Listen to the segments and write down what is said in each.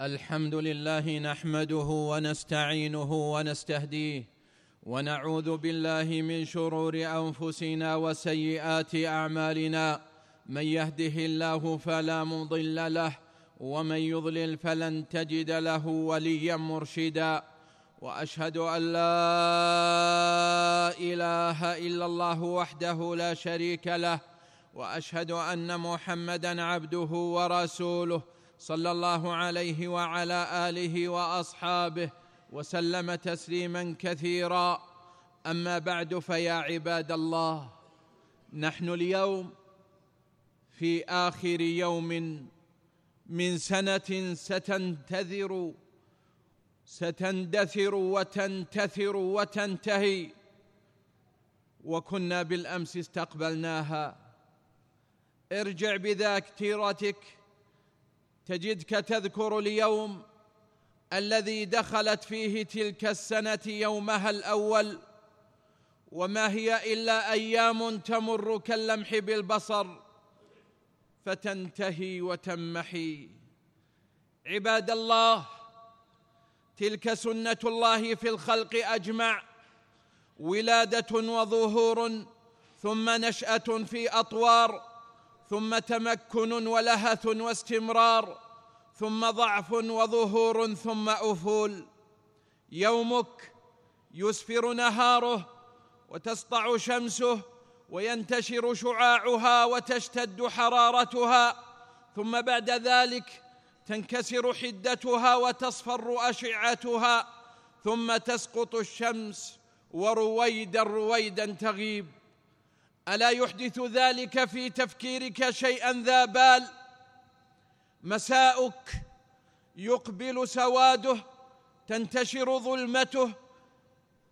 الحمد لله نحمده ونستعينه ونستهديه ونعوذ بالله من شرور أنفسنا وسيئات أعمالنا. من يهده الله فلا مضل له ومن يضلل فلن تجد له وليا مرشدا. وأشهد أن لا إله إلا الله وحده لا شريك له وأشهد أن محمدا عبده ورسوله. صلى الله عليه وعلى آله وأصحابه وسلم تسليما كثيرا. أما بعد فيا عباد الله نحن اليوم في آخر يوم من سنة ستنتثر ستندثر وتنتثر وتنتهي. وكنا بالأمس استقبلناها. ارجع بذاكرتك تجدك تذكر اليوم الذي دخلت فيه تلك السنة يومها الأول وما هي إلا أيام تمر كاللمح بالبصر فتنتهي وتمحي. عباد الله تلك سنة الله في الخلق أجمع ولادة وظهور ثم نشأة في أطوار ثم تمكن ولهث واستمرار. ثم ضعف وظهور ثم أفول. يومك يسفر نهاره وتسطع شمسه وينتشر شعاعها وتشتد حرارتها ثم بعد ذلك تنكسر حدتها وتصفر أشعتها ثم تسقط الشمس ورويدا رويدا تغيب. ألا يحدث ذلك في تفكيرك شيئا ذا بال؟ مساؤك يقبل سواده تنتشر ظلمته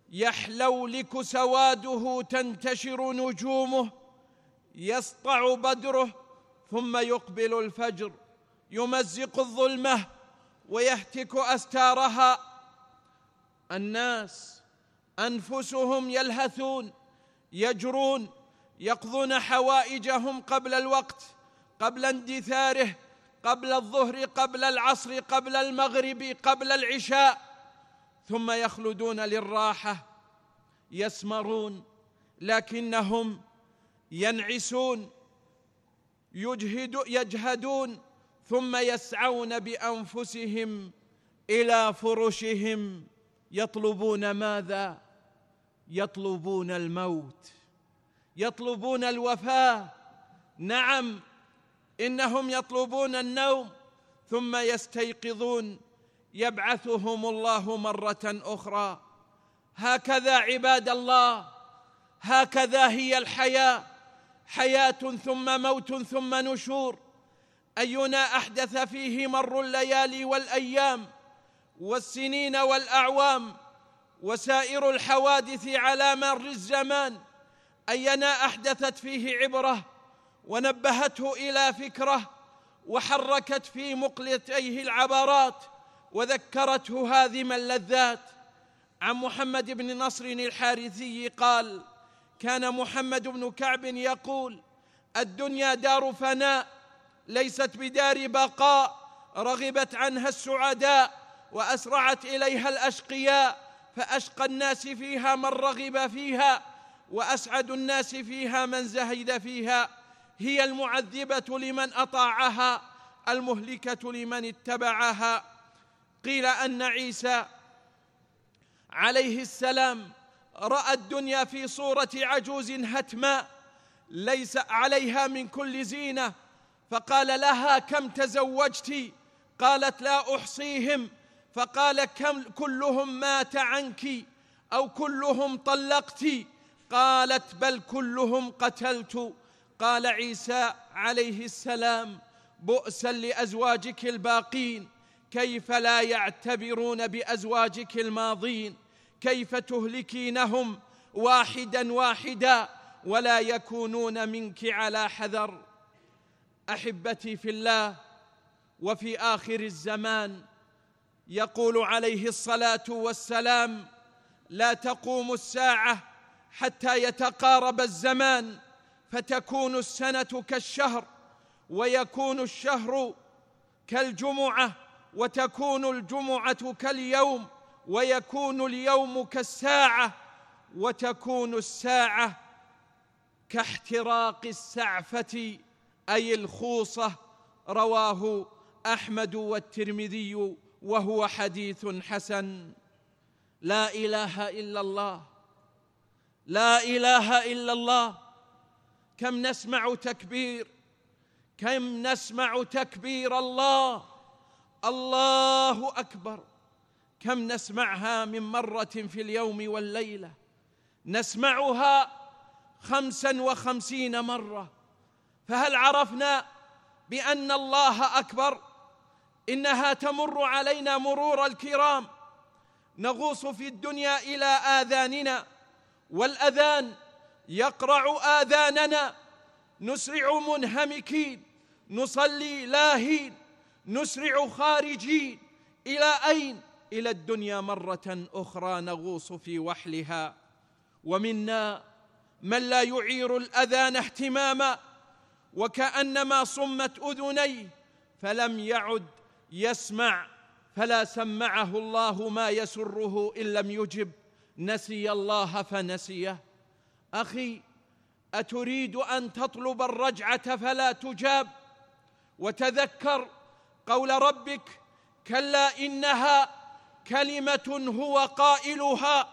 يحلولك سواده تنتشر نجومه يسطع بدره ثم يقبل الفجر يمزق الظلمة ويهتك أستارها. الناس أنفسهم يلهثون يجرون يقضون حوائجهم قبل الوقت قبل اندثاره قبل الظهر قبل العصر قبل المغرب قبل العشاء ثم يخلدون للراحة يسمرون لكنهم ينعسون يجهد يجهدون ثم يسعون بأنفسهم إلى فرشهم. يطلبون ماذا؟ يطلبون الموت يطلبون الوفاه نعم إنهم يطلبون النوم ثم يستيقظون. يبعثهم الله مرة أخرى. هكذا عباد الله. هكذا هي الحياة. حياة ثم موت ثم نشور. أينا أحدث فيه مر الليالي والأيام والسنين والأعوام وسائر الحوادث على مر الزمان. أينا أحدثت فيه عبرة ونبهته إلى فكره وحركت في مقلتيه العبرات وذكرته هاذم اللذات. عن محمد بن نصر الحارثي قال كان محمد بن كعب يقول الدنيا دار فناء ليست بدار بقاء رغبت عنها السعداء وأسرعت إليها الأشقياء فأشقى الناس فيها من رغب فيها وأسعد الناس فيها من زهد فيها. هي المعذبة لمن أطاعها المهلكة لمن اتبعها. قيل أن عيسى عليه السلام رأى الدنيا في صورة عجوز هتماء ليس عليها من كل زينة. فقال لها كم تزوجت؟ قالت لا أحصيهم فقال كم كلهم مات عنك أو كلهم طلقت قالت بل كلهم قتلت قال عيسى عليه السلام بؤسا لأزواجك الباقين كيف لا يعتبرون بأزواجك الماضين؟ كيف تهلكينهم واحدا واحدا ولا يكونون منك على حذر؟ أحبتي في الله وفي آخر الزمان يقول عليه الصلاة والسلام لا تقوم الساعة حتى يتقارب الزمان فتكون السنة كالشهر ويكون الشهر كالجمعة وتكون الجمعة كاليوم ويكون اليوم كالساعة وتكون الساعة كاحتراق السعفة أي الخوصة رواه أحمد والترمذي وهو حديث حسن. لا إله إلا الله. لا إله إلا الله. كم نسمع تكبير كم نسمع تكبير الله الله أكبر. كم نسمعها من مرة في اليوم والليلة. نسمعها خمسا وخمسين مرة. فهل عرفنا بأن الله أكبر؟ إنها تمر علينا مرور الكرام. نغوص في الدنيا إلى آذاننا والأذان يقرع آذاننا. نسرع منهمكين. نصلي لاهين. نسرع خارجين. إلى أين؟ إلى الدنيا مرة أخرى نغوص في وحلها. ومنا من لا يعير الأذان اهتماما. وكأنما صمت أذنيه فلم يعد يسمع. فلا سمعه الله ما يسره إن لم يجب. نسي الله فنسيه. أخي أتريد أن تطلب الرجعة فلا تجاب. وتذكر قول ربك كلا إنها كلمة هو قائلها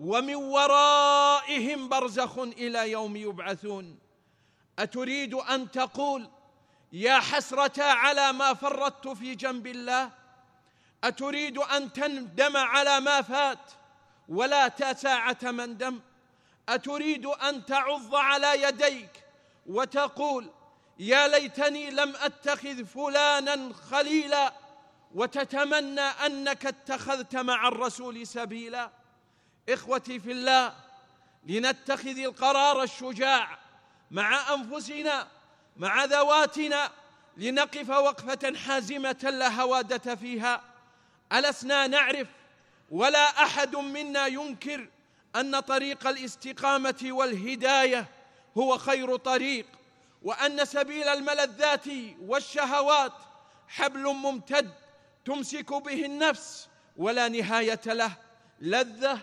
ومن ورائهم برزخ إلى يوم يبعثون. أتريد أن تقول يا حسرة على ما فرطت في جنب الله. أتريد أن تندم على ما فات ولا تساعة من دم. أتريد أن تعض على يديك وتقول يا ليتني لم أتخذ فلانا خليلا وتتمنى أنك اتخذت مع الرسول سبيلا. إخوتي في الله لنتخذ القرار الشجاع مع أنفسنا مع ذواتنا لنقف وقفة حازمة لا هوادة فيها. ألسنا نعرف ولا أحد منا ينكر أن طريق الاستقامة والهداية هو خير طريق وأن سبيل الملذات والشهوات حبل ممتد تمسك به النفس ولا نهاية له لذة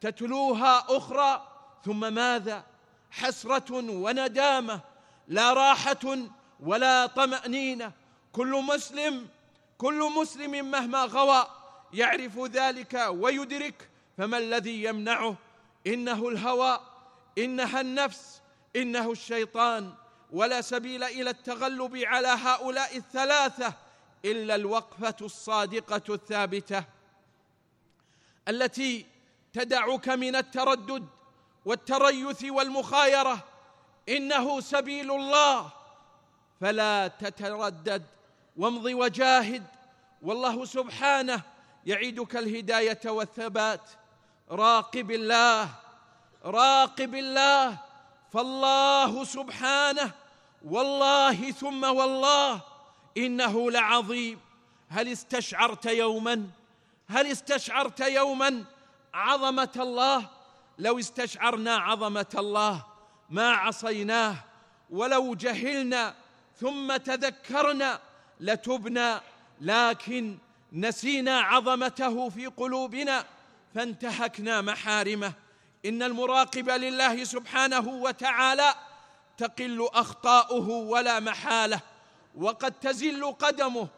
تتلوها أخرى ثم ماذا؟ حسرة وندامة لا راحة ولا طمأنينة كل مسلم كل مسلم مهما غوى يعرف ذلك ويدرك فما الذي يمنعه؟ إنه الهوى إنها النفس إنه الشيطان. ولا سبيل إلى التغلب على هؤلاء الثلاثة إلا الوقفة الصادقة الثابتة التي تدعك من التردد والتريث والمخايرة. إنه سبيل الله. فلا تتردد وامض وجاهد. والله سبحانه يعيدك الهداية والثبات. راقب الله راقب الله. فالله سبحانه والله ثم والله. إنه لعظيم. هل استشعرت يوما؟ هل استشعرت يوما عظمة الله؟ لو استشعرنا عظمة الله ما عصيناه ولو جهلنا ثم تذكرنا لتبنا لكن نسينا عظمته في قلوبنا. فانتهكنا محارمه. إن المراقب لله سبحانه وتعالى تقل أخطاؤه ولا محاله وقد تزل قدمه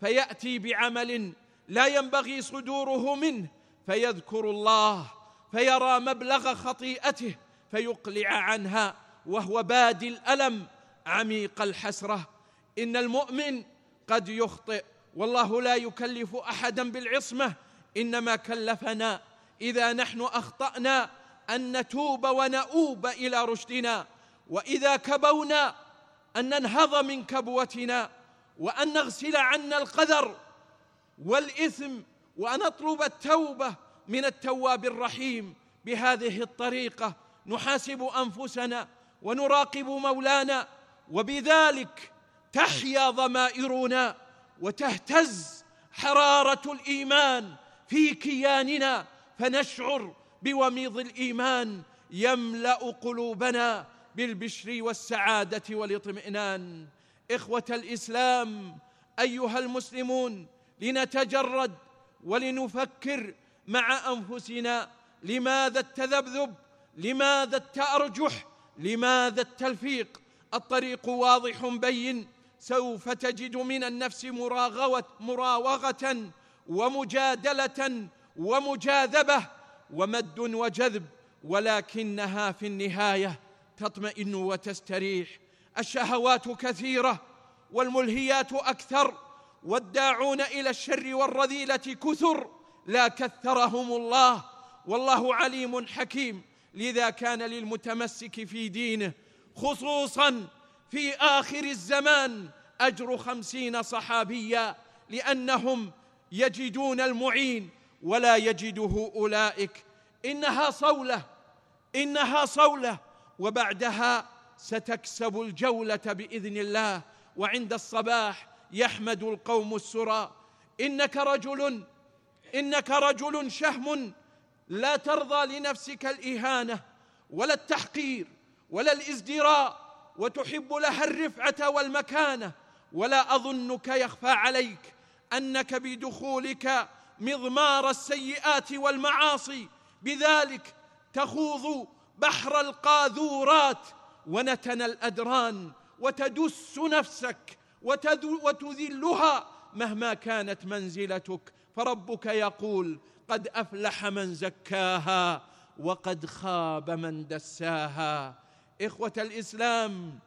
فيأتي بعمل لا ينبغي صدوره منه فيذكر الله فيرى مبلغ خطيئته فيقلع عنها وهو بادي الألم عميق الحسرة. إن المؤمن قد يخطئ والله لا يكلف أحدا بالعصمة إنما كلفنا إذا نحن أخطأنا أن نتوب ونؤوب إلى رشدنا. وإذا كبونا أن ننهض من كبوتنا وأن نغسل عنا القدر والإثم وان نطلب التوبة من التواب الرحيم. بهذه الطريقة نحاسب أنفسنا ونراقب مولانا وبذلك تحيا ضمائرنا وتهتز حرارة الإيمان. في كياننا فنشعر بوميض الإيمان يملأ قلوبنا بالبشر والسعادة والاطمئنان. إخوة الإسلام أيها المسلمون لنتجرد ولنفكر مع أنفسنا لماذا التذبذب؟ لماذا التأرجح؟ لماذا التلفيق؟ الطريق واضح بين سوف تجد من النفس مراغوة مراوغة ومجادلة ومجاذبة ومد وجذب ولكنها في النهاية تطمئن وتستريح. الشهوات كثيرة والملهيات أكثر والداعون إلى الشر والرذيلة كثر. لا كثرهم الله والله عليم حكيم. لذا كان للمتمسك في دينه خصوصا في آخر الزمان أجر خمسين صحابيا لأنهم يجدون المعين ولا يجده أولئك. إنها صولة إنها صولة وبعدها ستكسب الجولة بإذن الله. وعند الصباح يحمد القوم السرى. إنك رجل إنك رجل شهم. لا ترضى لنفسك الإهانة ولا التحقير ولا الإزدراء وتحب لها الرفعة والمكانة. ولا أظنك يخفى عليك. أنك بدخولك مضمار السيئات والمعاصي. بذلك تخوض بحر القاذورات ونتن الأدران وتدس نفسك وتذلها مهما كانت منزلتك. فربك يقول قد أفلح من زكاها وقد خاب من دساها. إخوة الإسلام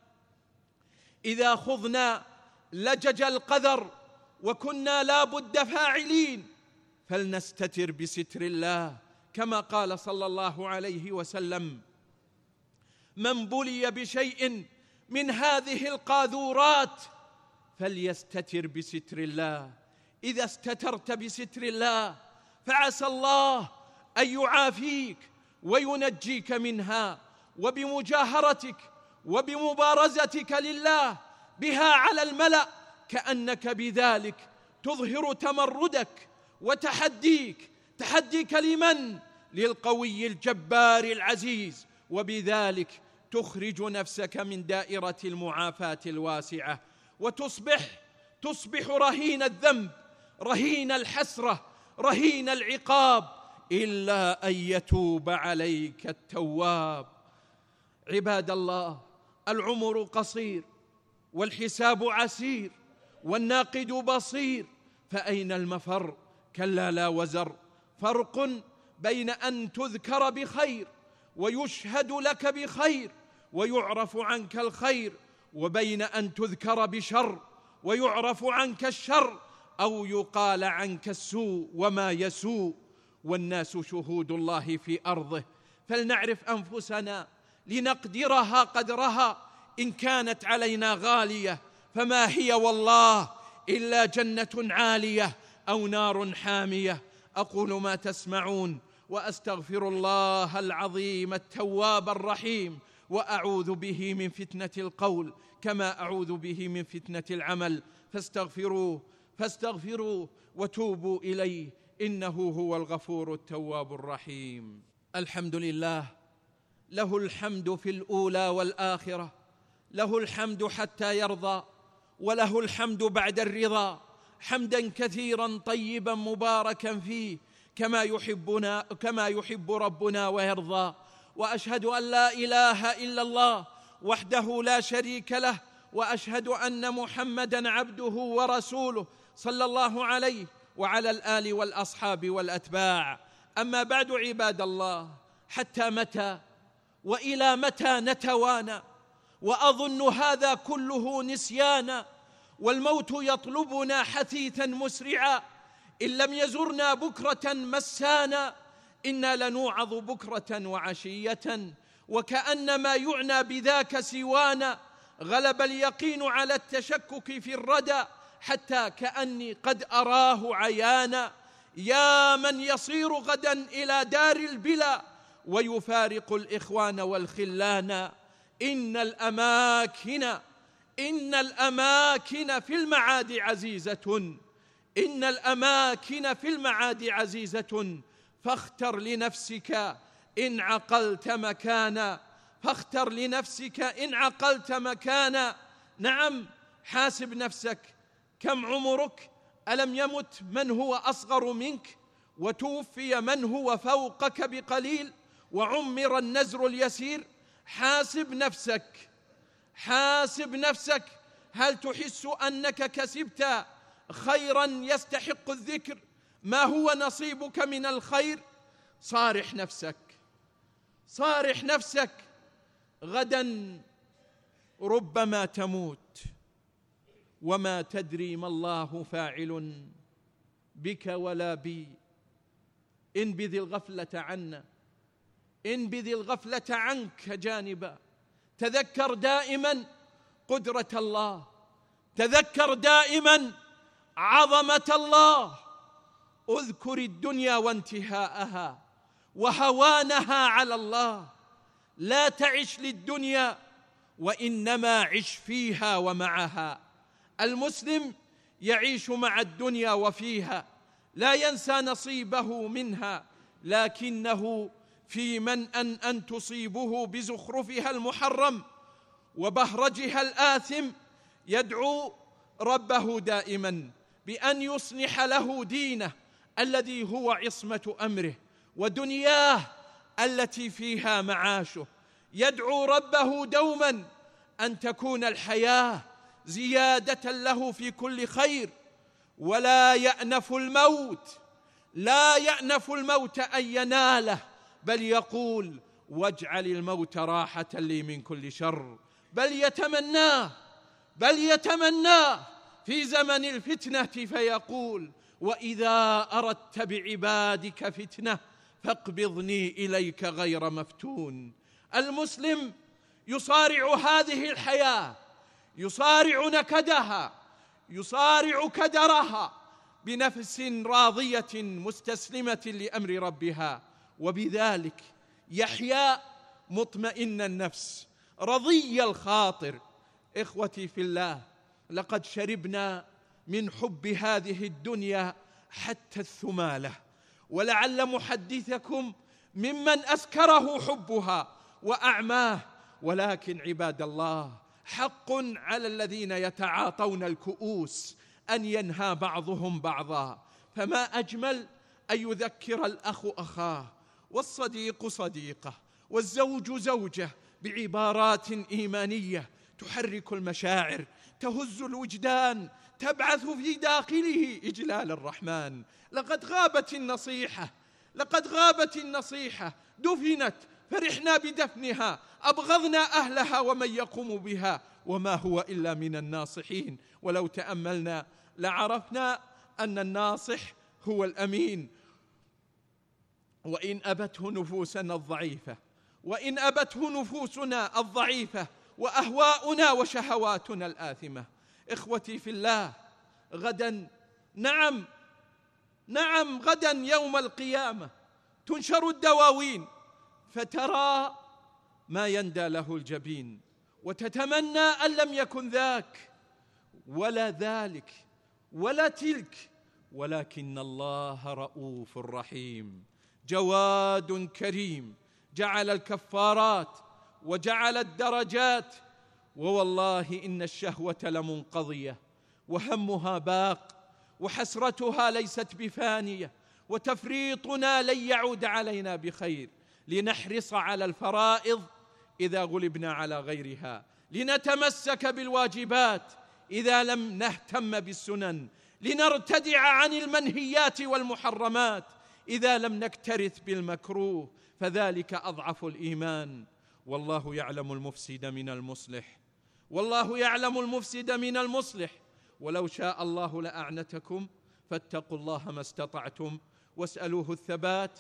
إذا خضنا لجج القذر وكنا لا بد فاعلين. فلنستتر بستر الله كما قال صلى الله عليه وسلم. من بلي بشيء من هذه القاذورات فليستتر بستر الله. إذا استترت بستر الله فعسى الله أن يعافيك وينجيك منها وبمجاهرتك وبمبارزتك لله بها على الملأ. كأنك بذلك تظهر تمردك وتحديك تحديك لمن؟ للقوي الجبار العزيز. وبذلك تخرج نفسك من دائرة المعافاة الواسعة. وتصبح تصبح رهين الذنب رهين الحسرة رهين العقاب إلا أن يتوب عليك التواب. عباد الله العمر قصير والحساب عسير. والناقد بصير. فأين المفر؟ كلا لا وزر. فرق بين أن تذكر بخير ويشهد لك بخير ويعرف عنك الخير وبين أن تذكر بشر ويعرف عنك الشر أو يقال عنك السوء وما يسوء. والناس شهود الله في أرضه. فلنعرف أنفسنا لنقدرها قدرها. إن كانت علينا غالية فما هي والله إلا جنة عالية أو نار حامية. أقول ما تسمعون وأستغفر الله العظيم التواب الرحيم وأعوذ به من فتنة القول كما أعوذ به من فتنة العمل. فاستغفروه فاستغفروه وتوبوا إليه. إنه هو الغفور التواب الرحيم. الحمد لله. له الحمد في الأولى والآخرة. له الحمد حتى يرضى. وله الحمد بعد الرضا. حمدا كثيرا طيبا مباركا فيه. كما يحبنا كما يحب ربنا ويرضى. وأشهد أن لا إله إلا الله وحده لا شريك له. وأشهد أن محمدا عبده ورسوله صلى الله عليه وعلى الآل والأصحاب والأتباع. أما بعد عباد الله حتى متى وإلى متى نتوانى؟ وأظن هذا كله نسيانا والموت يطلبنا حثيثا مسرعا. إن لم يزرنا بكرة مسانا إنا لنوعظ بكرة وعشية. وكان ما يعنى بذاك سوانا غلب اليقين على التشكك في الردى حتى كأني قد أراه عيانا. يا من يصير غدا إلى دار البلا ويفارق الإخوان والخلان إن الأماكن إن الأماكن في المعاد عزيزة. إن الأماكن في المعاد عزيزة. فاختر لنفسك إن عقلت مكانا. فاختر لنفسك إن عقلت مكانا. نعم حاسب نفسك. كم عمرك؟ ألم يمت من هو أصغر منك؟ وتوفي من هو فوقك بقليل؟ وعمر النزر اليسير؟ حاسب نفسك. حاسب نفسك. هل تحس أنك كسبت؟ خيرا يستحق الذكر. ما هو نصيبك من الخير؟ صارح نفسك. صارح نفسك. غدا ربما تموت. وما تدري ما الله فاعل بك ولا بي. انبذ الغفلة عنا. انبذ الغفلة عنك جانبا. تذكر دائما قدرة الله. تذكر دائما عظمة الله. أذكر الدنيا وانتهاءها وهوانها على الله. لا تعش للدنيا وإنما عش فيها ومعها. المسلم يعيش مع الدنيا وفيها. لا ينسى نصيبه منها لكنه في من أن أن تصيبه بزخرفها المحرم وبهرجها الآثم يدعو ربه دائما بأن يصلح له دينه الذي هو عصمة أمره ودنياه التي فيها معاشه. يدعو ربه دوما أن تكون الحياة زيادة له في كل خير ولا يأنف الموت لا يأنف الموت أن يناله. بل يقول واجعل الموت راحة لي من كل شر. بل يتمناه بل يتمناه في زمن الفتنة فيقول وإذا أردت بعبادك فتنة فاقبضني إليك غير مفتون. المسلم يصارع هذه الحياة يصارع نكدها يصارع كدرها بنفس راضية مستسلمة لأمر ربها. وبذلك يحيا مطمئن النفس. رضي الخاطر. إخوتي في الله لقد شربنا من حب هذه الدنيا حتى الثمالة ولعل محدثكم ممن أسكره حبها وأعماه. ولكن عباد الله حق على الذين يتعاطون الكؤوس أن ينهى بعضهم بعضا. فما أجمل أن يذكر الأخ اخاه والصديق صديقه والزوج زوجه بعبارات إيمانية تحرك المشاعر تهز الوجدان تبعث في داخله إجلال الرحمن. لقد غابت النصيحة لقد غابت النصيحة دفنت فرحنا بدفنها أبغضنا أهلها ومن يقوم بها وما هو إلا من الناصحين. ولو تأملنا لعرفنا أن الناصح هو الأمين. وإن أبته نفوسنا الضعيفة وإن أبته نفوسنا الضعيفة وأهواؤنا وشهواتنا الآثمة. إخوتي في الله غدا نعم نعم غدا يوم القيامة تنشر الدواوين فترى ما يندى له الجبين وتتمنى أن لم يكن ذاك ولا ذلك ولا تلك ولكن الله رؤوف رحيم. جواد كريم. جعل الكفارات وجعل الدرجات. ووالله إن الشهوة لمنقضية وهمها باق وحسرتها ليست بفانية وتفريطنا لن يعود علينا بخير. لنحرص على الفرائض إذا غلبنا على غيرها. لنتمسك بالواجبات إذا لم نهتم بالسنن. لنرتدع عن المنهيات والمحرمات. إذا لم نكترث بالمكروه فذلك أضعف الإيمان. والله يعلم المفسد من المصلح. والله يعلم المفسد من المصلح. ولو شاء الله لأعنتكم فاتقوا الله ما استطعتم واسألوه الثبات.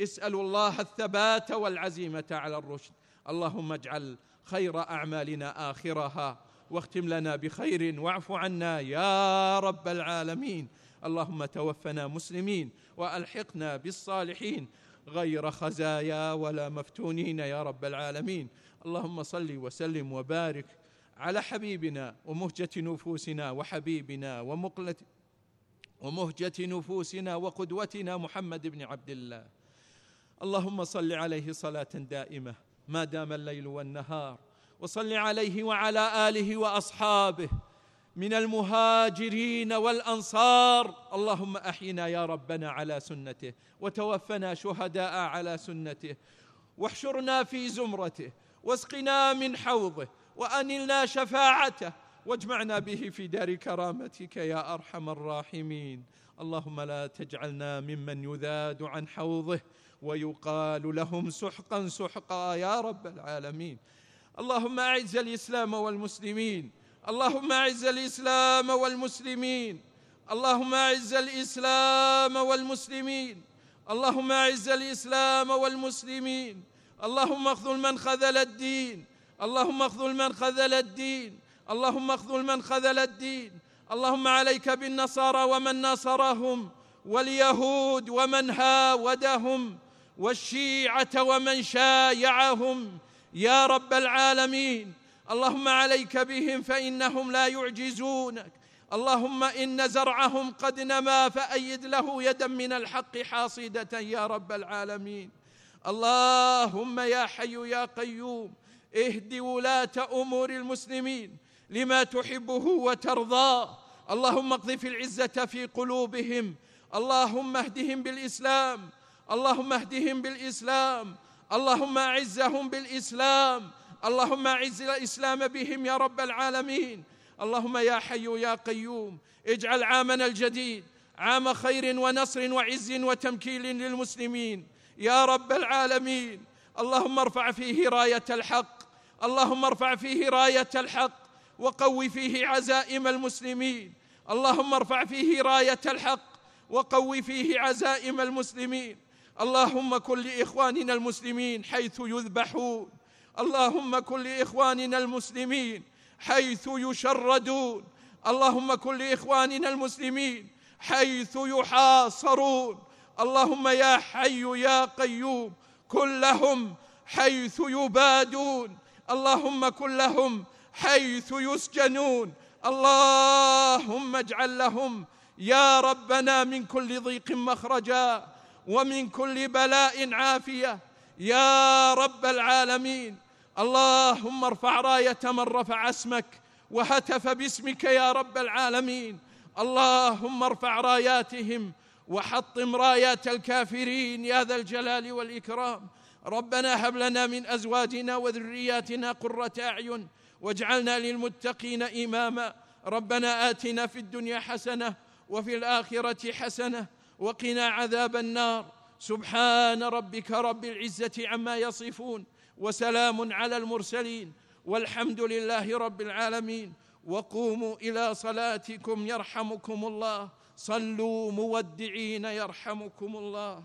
اسألوا الله الثبات والعزيمة على الرشد. اللهم اجعل خير أعمالنا آخرها واختم لنا بخير واعف عنا يا رب العالمين. اللهم توفنا مسلمين وألحقنا بالصالحين غير خزايا ولا مفتونين يا رب العالمين. اللهم صل وسلم وبارك على حبيبنا ومهجة نفوسنا وحبيبنا ومقلة ومهجة نفوسنا وقدوتنا محمد بن عبد الله. اللهم صل عليه صلاة دائمة ما دام الليل والنهار وصل عليه وعلى آله وأصحابه من المهاجرين والأنصار. اللهم أحينا يا ربنا على سنته وتوفنا شهداء على سنته واحشرنا في زمرته واسقنا من حوضه وأنلنا شفاعته واجمعنا به في دار كرامتك يا أرحم الراحمين. اللهم لا تجعلنا ممن يذاد عن حوضه ويقال لهم سحقا سحقا يا رب العالمين. اللهم أعز الإسلام والمسلمين اللهم اعز الإسلام والمسلمين. اللهم اعز الإسلام والمسلمين. اللهم اعز الإسلام والمسلمين. اللهم اخذل من خذل الدين. اللهم اخذل من خذل الدين. اللهم اخذل من خذل الدين. اللهم عليك بالنصارى ومن نصرهم واليهود ومن هاودهم والشيعة ومن شايعهم. يا رب العالمين. اللهم عليك بهم فإنهم لا يعجزونك. اللهم إن زرعهم قد نما فأيد له يدا من الحق حاصدة يا رب العالمين. اللهم يا حي يا قيوم اهد ولاة أمور المسلمين لما تحبه وترضاه. اللهم اقذف العزة في قلوبهم. اللهم اهدهم بالإسلام. اللهم اهدهم بالإسلام. اللهم أعزهم بالإسلام. اللهم اعز الإسلام بهم يا رب العالمين. اللهم يا حي يا قيوم اجعل عامنا الجديد عام خير ونصر وعز وتمكين للمسلمين. يا رب العالمين اللهم ارفع فيه راية الحق اللهم ارفع فيه راية الحق وقو فيه عزائم المسلمين. اللهم ارفع فيه راية الحق وقو فيه عزائم المسلمين. اللهم كن لإخواننا المسلمين حيث يذبحون. اللهم كن لإخواننا المسلمين حيث يشردون. اللهم كن لإخواننا المسلمين حيث يحاصرون. اللهم يا حي يا قيوم كن لهم حيث يبادون. اللهم كن لهم حيث يسجنون. اللهم اجعل لهم يا ربنا من كل ضيق مخرجا ومن كل بلاء عافية. يا رب العالمين. اللهم ارفع راية من رفع اسمك وهتف باسمك يا رب العالمين. اللهم ارفع راياتهم وحطم رايات الكافرين يا ذا الجلال والإكرام. ربنا هب لنا من أزواجنا وذرياتنا قرة أعين واجعلنا للمتقين إماما. ربنا آتنا في الدنيا حسنة وفي الآخرة حسنة وقنا عذاب النار. سبحان ربك رب العزة عما يصفون. وسلام على المرسلين والحمد لله رب العالمين. وقوموا إلى صلاتكم يرحمكم الله. صلوا مودعين يرحمكم الله.